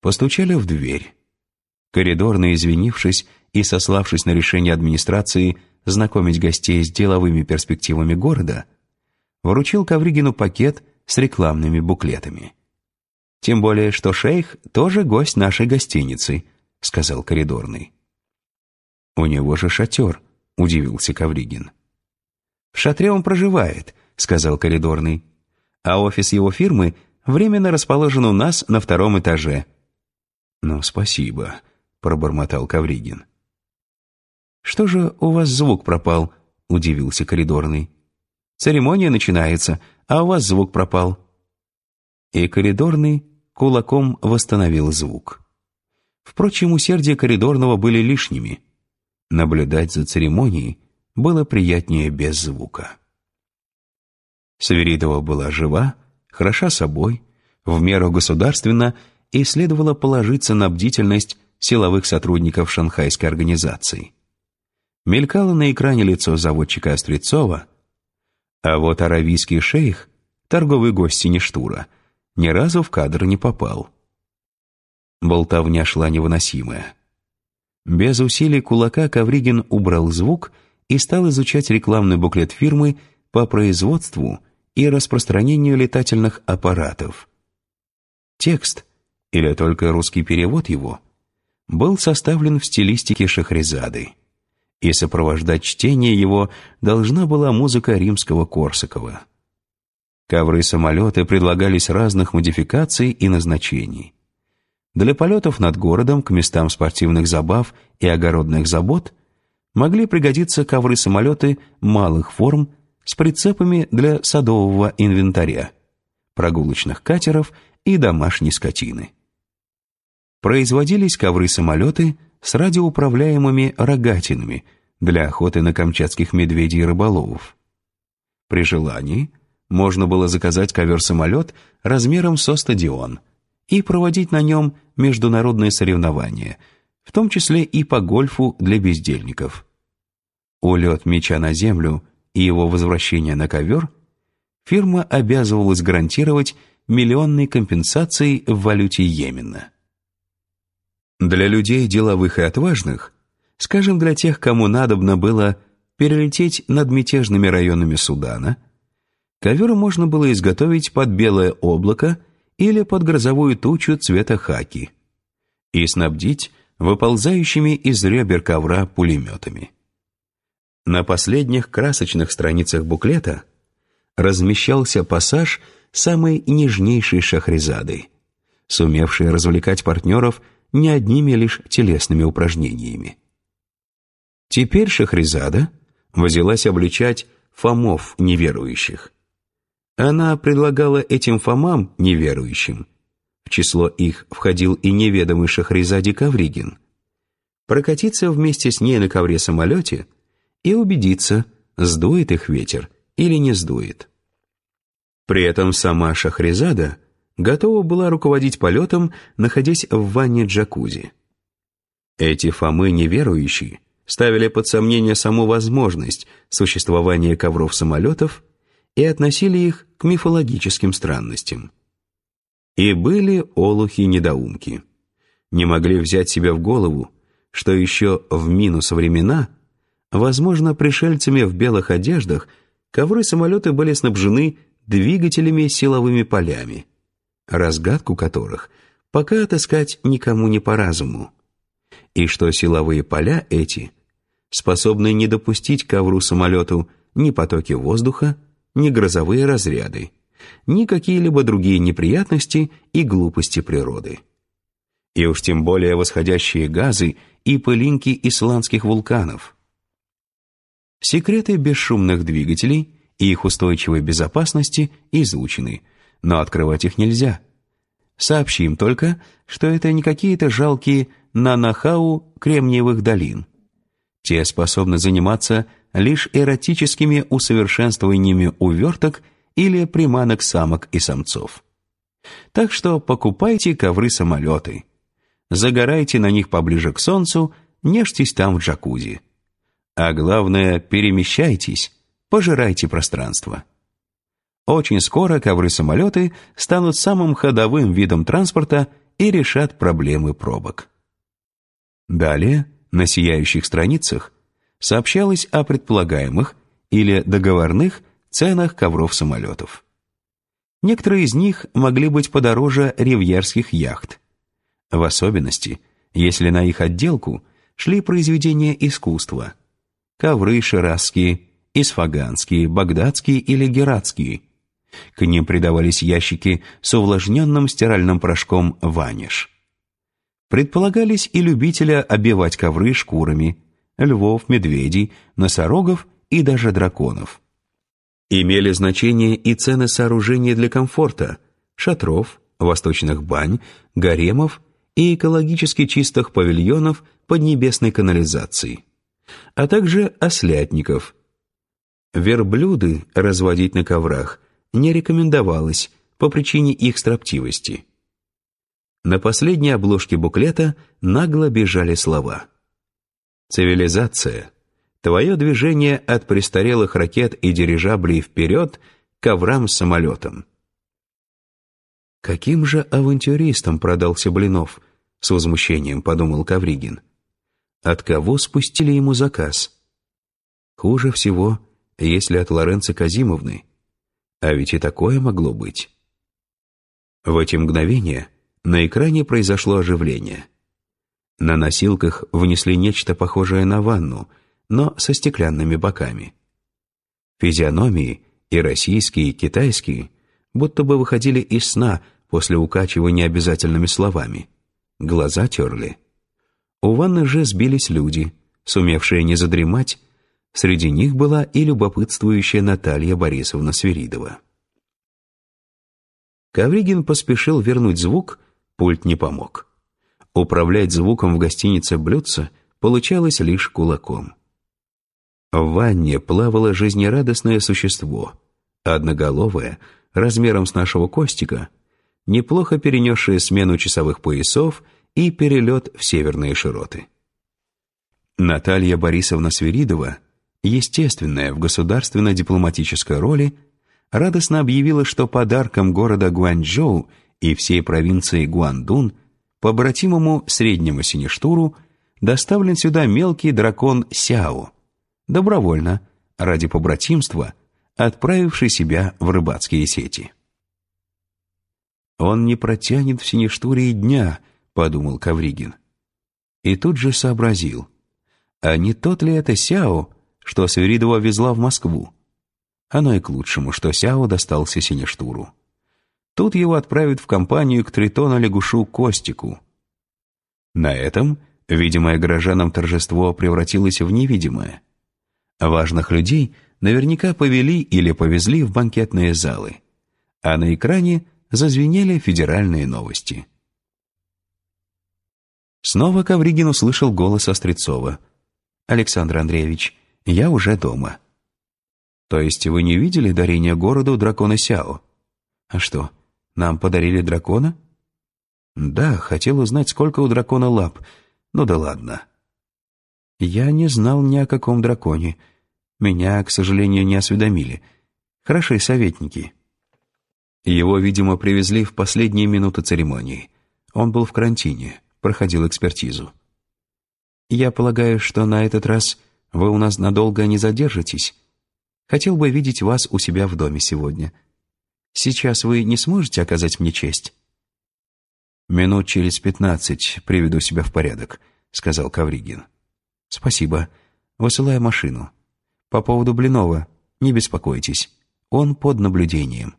Постучали в дверь. Коридорный, извинившись и сославшись на решение администрации знакомить гостей с деловыми перспективами города, вручил Ковригину пакет с рекламными буклетами. «Тем более, что шейх тоже гость нашей гостиницы», — сказал коридорный. «У него же шатер», — удивился Ковригин. «В шатре он проживает», — сказал коридорный. «А офис его фирмы временно расположен у нас на втором этаже». «Ну, спасибо», — пробормотал Ковригин. «Что же у вас звук пропал?» — удивился коридорный. «Церемония начинается, а у вас звук пропал». И коридорный кулаком восстановил звук. Впрочем, усердия коридорного были лишними. Наблюдать за церемонией было приятнее без звука. Саверидова была жива, хороша собой, в меру государственно и следовало положиться на бдительность силовых сотрудников шанхайской организации. Мелькало на экране лицо заводчика Острецова, а вот аравийский шейх, торговый гость Сиништура, ни разу в кадр не попал. Болтовня шла невыносимая. Без усилий кулака Ковригин убрал звук и стал изучать рекламный буклет фирмы по производству и распространению летательных аппаратов. Текст, или только русский перевод его, был составлен в стилистике Шахрезады, и сопровождать чтение его должна была музыка римского Корсакова. Ковры-самолеты предлагались разных модификаций и назначений. Для полетов над городом к местам спортивных забав и огородных забот могли пригодиться ковры-самолеты малых форм с прицепами для садового инвентаря, прогулочных катеров и домашней скотины. Производились ковры-самолеты с радиоуправляемыми рогатинами для охоты на камчатских медведей и рыболовов. При желании можно было заказать ковер-самолет размером со стадион и проводить на нем международные соревнования, в том числе и по гольфу для бездельников. Улет мяча на землю и его возвращение на ковер фирма обязывалась гарантировать миллионной компенсацией в валюте Йемена. Для людей деловых и отважных, скажем, для тех, кому надобно было перелететь над мятежными районами Судана, ковер можно было изготовить под белое облако или под грозовую тучу цвета хаки и снабдить выползающими из ребер ковра пулеметами. На последних красочных страницах буклета размещался пассаж самой нежнейшей шахрезады, сумевшей развлекать партнеров не одними лишь телесными упражнениями. Теперь Шахрезада взялась обличать фомов неверующих. Она предлагала этим фомам неверующим, в число их входил и неведомый Шахрезаде Ковригин, прокатиться вместе с ней на ковре-самолете и убедиться, сдует их ветер или не сдует. При этом сама Шахрезада готова была руководить полетом, находясь в ванне джакузи. Эти Фомы неверующие ставили под сомнение саму возможность существования ковров-самолетов и относили их к мифологическим странностям. И были олухи-недоумки. Не могли взять себя в голову, что еще в минус времена Возможно, пришельцами в белых одеждах ковры-самолеты были снабжены двигателями силовыми полями, разгадку которых пока отыскать никому не по разуму. И что силовые поля эти способны не допустить ковру-самолету ни потоки воздуха, ни грозовые разряды, ни какие-либо другие неприятности и глупости природы. И уж тем более восходящие газы и пылинки исландских вулканов – Секреты бесшумных двигателей и их устойчивой безопасности изучены, но открывать их нельзя. Сообщим только, что это не какие-то жалкие нанохау кремниевых долин. Те способны заниматься лишь эротическими усовершенствованиями уверток или приманок самок и самцов. Так что покупайте ковры-самолеты. Загорайте на них поближе к солнцу, нежьтесь там в джакузи. А главное, перемещайтесь, пожирайте пространство. Очень скоро ковры-самолеты станут самым ходовым видом транспорта и решат проблемы пробок. Далее, на сияющих страницах, сообщалось о предполагаемых или договорных ценах ковров самолетов. Некоторые из них могли быть подороже ривьерских яхт. В особенности, если на их отделку шли произведения искусства. Ковры ширазские, исфаганские, багдадские или гератские. К ним придавались ящики с увлажненным стиральным порошком «Ваниш». Предполагались и любителя обивать ковры шкурами, львов, медведей, носорогов и даже драконов. Имели значение и цены сооружений для комфорта, шатров, восточных бань, гаремов и экологически чистых павильонов под небесной канализацией, а также ослятников. Верблюды разводить на коврах не рекомендовалось по причине их строптивости. На последней обложке буклета нагло бежали слова. «Цивилизация. Твое движение от престарелых ракет и дирижаблей вперед к коврам с самолетом». «Каким же авантюристом продался Блинов?» — с возмущением подумал Кавригин. «От кого спустили ему заказ?» «Хуже всего, если от Лоренцо Казимовны. А ведь и такое могло быть». В эти мгновения на экране произошло оживление. На носилках внесли нечто похожее на ванну, но со стеклянными боками. Физиономии, и российские, и китайские, будто бы выходили из сна после укачивания обязательными словами. Глаза терли. У ванны же сбились люди, сумевшие не задремать, среди них была и любопытствующая Наталья Борисовна Свиридова. Ковригин поспешил вернуть звук, Пульт не помог. Управлять звуком в гостинице блюдца получалось лишь кулаком. В ванне плавало жизнерадостное существо, одноголовое, размером с нашего Костика, неплохо перенесшее смену часовых поясов и перелет в северные широты. Наталья Борисовна Свиридова, естественная в государственно-дипломатической роли, радостно объявила, что подарком города Гуанчжоу – и всей провинции Гуандун, по обратимому среднему синештуру, доставлен сюда мелкий дракон Сяо, добровольно, ради побратимства, отправивший себя в рыбацкие сети. «Он не протянет в синештуре и дня», — подумал Кавригин. И тут же сообразил, а не тот ли это Сяо, что Свиридова везла в Москву? Оно и к лучшему, что Сяо достался синештуру. Тут его отправят в компанию к тритона-лягушу Костику. На этом видимое горожанам торжество превратилось в невидимое. Важных людей наверняка повели или повезли в банкетные залы, а на экране зазвенели федеральные новости. Снова Ковригин услышал голос Острецова. «Александр Андреевич, я уже дома». «То есть вы не видели дарение городу дракона Сяо?» «А что, нам подарили дракона? Да, хотел узнать, сколько у дракона лап. Ну да ладно. Я не знал ни о каком драконе. Меня, к сожалению, не осведомили. Хорошие советники. Его, видимо, привезли в последние минуты церемонии. Он был в карантине, проходил экспертизу. Я полагаю, что на этот раз вы у нас надолго не задержитесь. Хотел бы видеть вас у себя в доме сегодня. Сейчас вы не сможете оказать мне честь?» «Минут через пятнадцать приведу себя в порядок», — сказал Кавригин. «Спасибо. Высылаю машину. По поводу Блинова не беспокойтесь. Он под наблюдением».